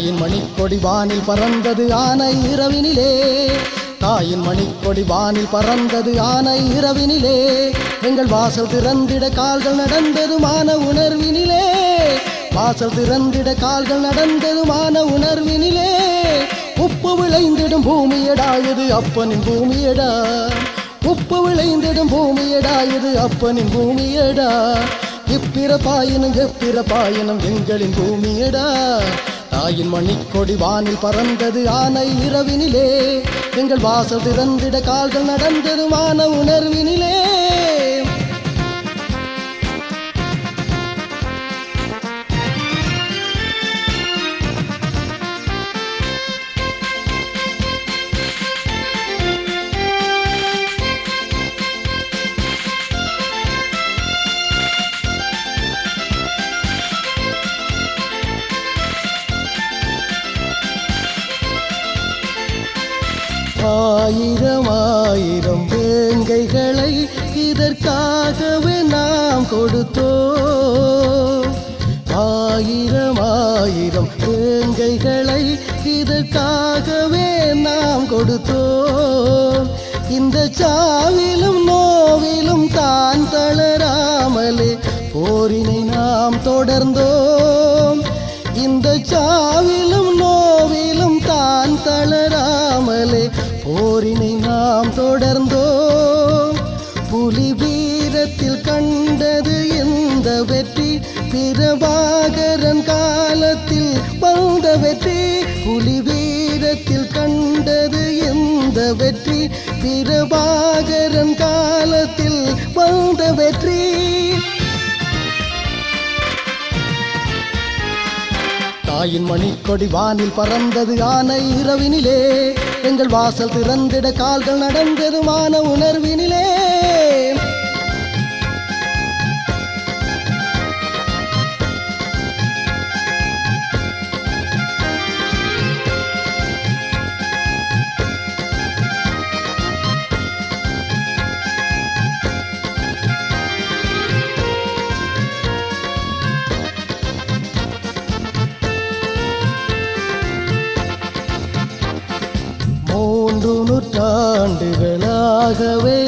தாயின் மணிக்கொடி வானில் பறந்தது ஆனை இரவினிலே. தாயின் மணிக்கொடி வானில் பறந்தது ஆனை இரவினிலே. எங்கள் வாசல் திறந்திட கால்கள் நடந்தது மான உணர்வினிலே. வாசல் திறந்திட கால்கள் நடந்தது மான உணர்வினிலே. உப்பு விளைந்திடும் பூமியடா இது அப்பனின் பூமியடா. உப்பு விளைந்திடும் பூமியடா இது அப்பனின் பூமியடா. இப்பிறப்பாயினும் எப்பிறப்பாயினும் எங்களின் பூமியடா. தாயின் மணிக்கொடி வானில் பறந்தது ஆனை இரவினிலே. எங்கள் வாசல் திறந்திட கால்கள் நடந்தது மான உணர்வினிலே. ஆயிரம் ஆயிரம் வேங்கைகளை இதற்காகவே நாம் கொடுத்தோம். ஆயிரம் ஆயிரம் வேங்கைகளை இதற்காகவே நாம் கொடுத்தோம். இந்த சாவிலும் நோவிலும் தான் தளராமலே போரினை நாம் தொடர்ந்தோம். வெற்றி பிரபாகரன் காலத்தில் வந்த வெற்றி புலி வீரத்தில் கண்டது எந்த வெற்றி? பிரபாகரன் காலத்தில் வந்த வெற்றி. தாயின் மணிக்கொடி வானில் பறந்தது ஆனை இரவினிலே. எங்கள் வாசல் திறந்திட கால்கள் நடந்தது மான உணர்வினிலே. மூன்று நூற்றாண்டுகளாகவே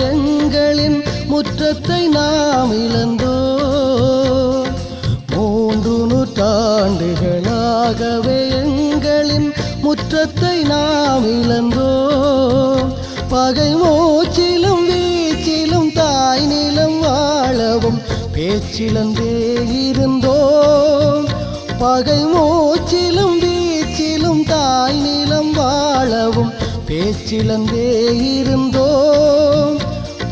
எங்களின் முற்றத்தை நாம் இழந்தோ மூன்று நூற்றாண்டுகளாகவே எங்களின் முற்றத்தை நாம் இழந்தோ பகை மூச்சிலும் வீச்சிலும் தாய் நிலம் வாழவும் பேச்சிலந்தே இருந்தோம். பகை மூச்சிலும் வீச்சிலும் தாய் நிலம் வாழவும் பேச்சிலந்தே இருந்தோம்.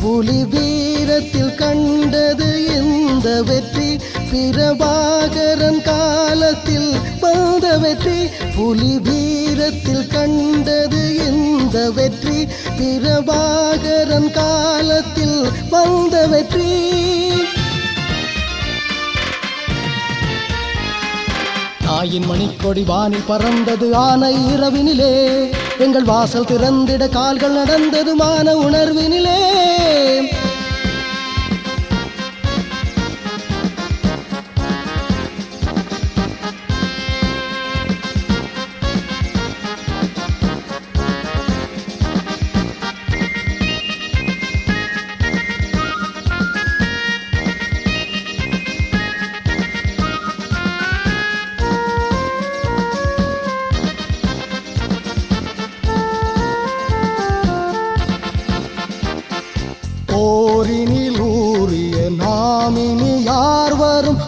புலி வீரத்தில் கண்டது இந்த வெற்றி. பிரபாகரன் காலத்தில் வந்த வெற்றி. புலி வீரத்தில் கண்டது இந்த வெற்றி. பிரபாகரன் காலத்தில் வந்த வெற்றி. தாயின் மணிக்கொடி வானில் பறந்தது ஆனை இரவினிலே. எங்கள் வாசல் திறந்திட கால்கள் நடந்தது மான உணர்வினிலே.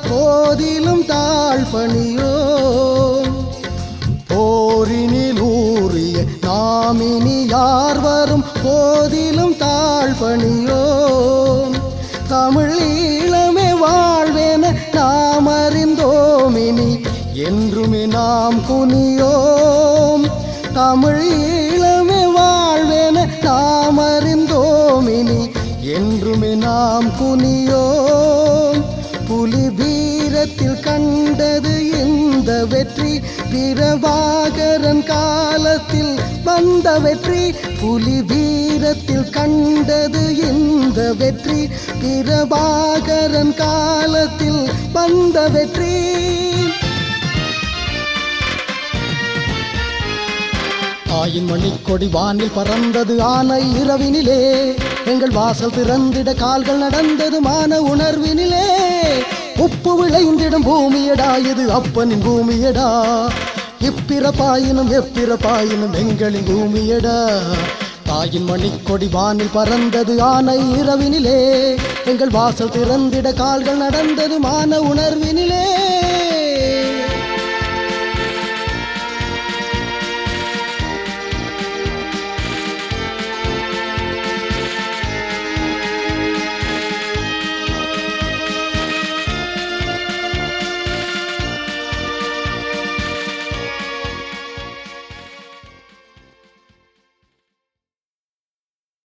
போதிலும் தாழ்பணியோ? போரினில் ஊறிய நாமினி யார் வரும்? போதிலும் தாழ்பணியோ? தமிழ் ஈழமே வாழ்வேன நாம் அறிந்தோமினி என்றுமே நாம் குனியோம். தமிழ் ஈழமே வாழ்வேன நாம் அறிந்தோமினி என்றுமே நாம் குனியோ வெற்றி பிரபாகரன் காலத்தில் வந்த வெற்றி புலி வீரத்தில் கண்டது இந்த வெற்றி பிரபாகரன் காலத்தில் வந்த வெற்றி. தாயின் மணிக்கொடி வானில் பறந்தது ஆனை இரவினிலே. எங்கள் வாசல் திறந்திட கால்கள் நடந்தது மான உணர்வினிலே. உப்பு விளைந்திடும் பூமியடா இது அப்பனின் பூமியடா. இப்பிறப்பாயினும் எப்பிறப்பாயினும் எங்களின் பூமியடா. தாயின் மணிக்கொடி வானில் பறந்தது ஆனை இரவினிலே. எங்கள் வாசல் திறந்திட கால்கள் நடந்தது மான உணர்வு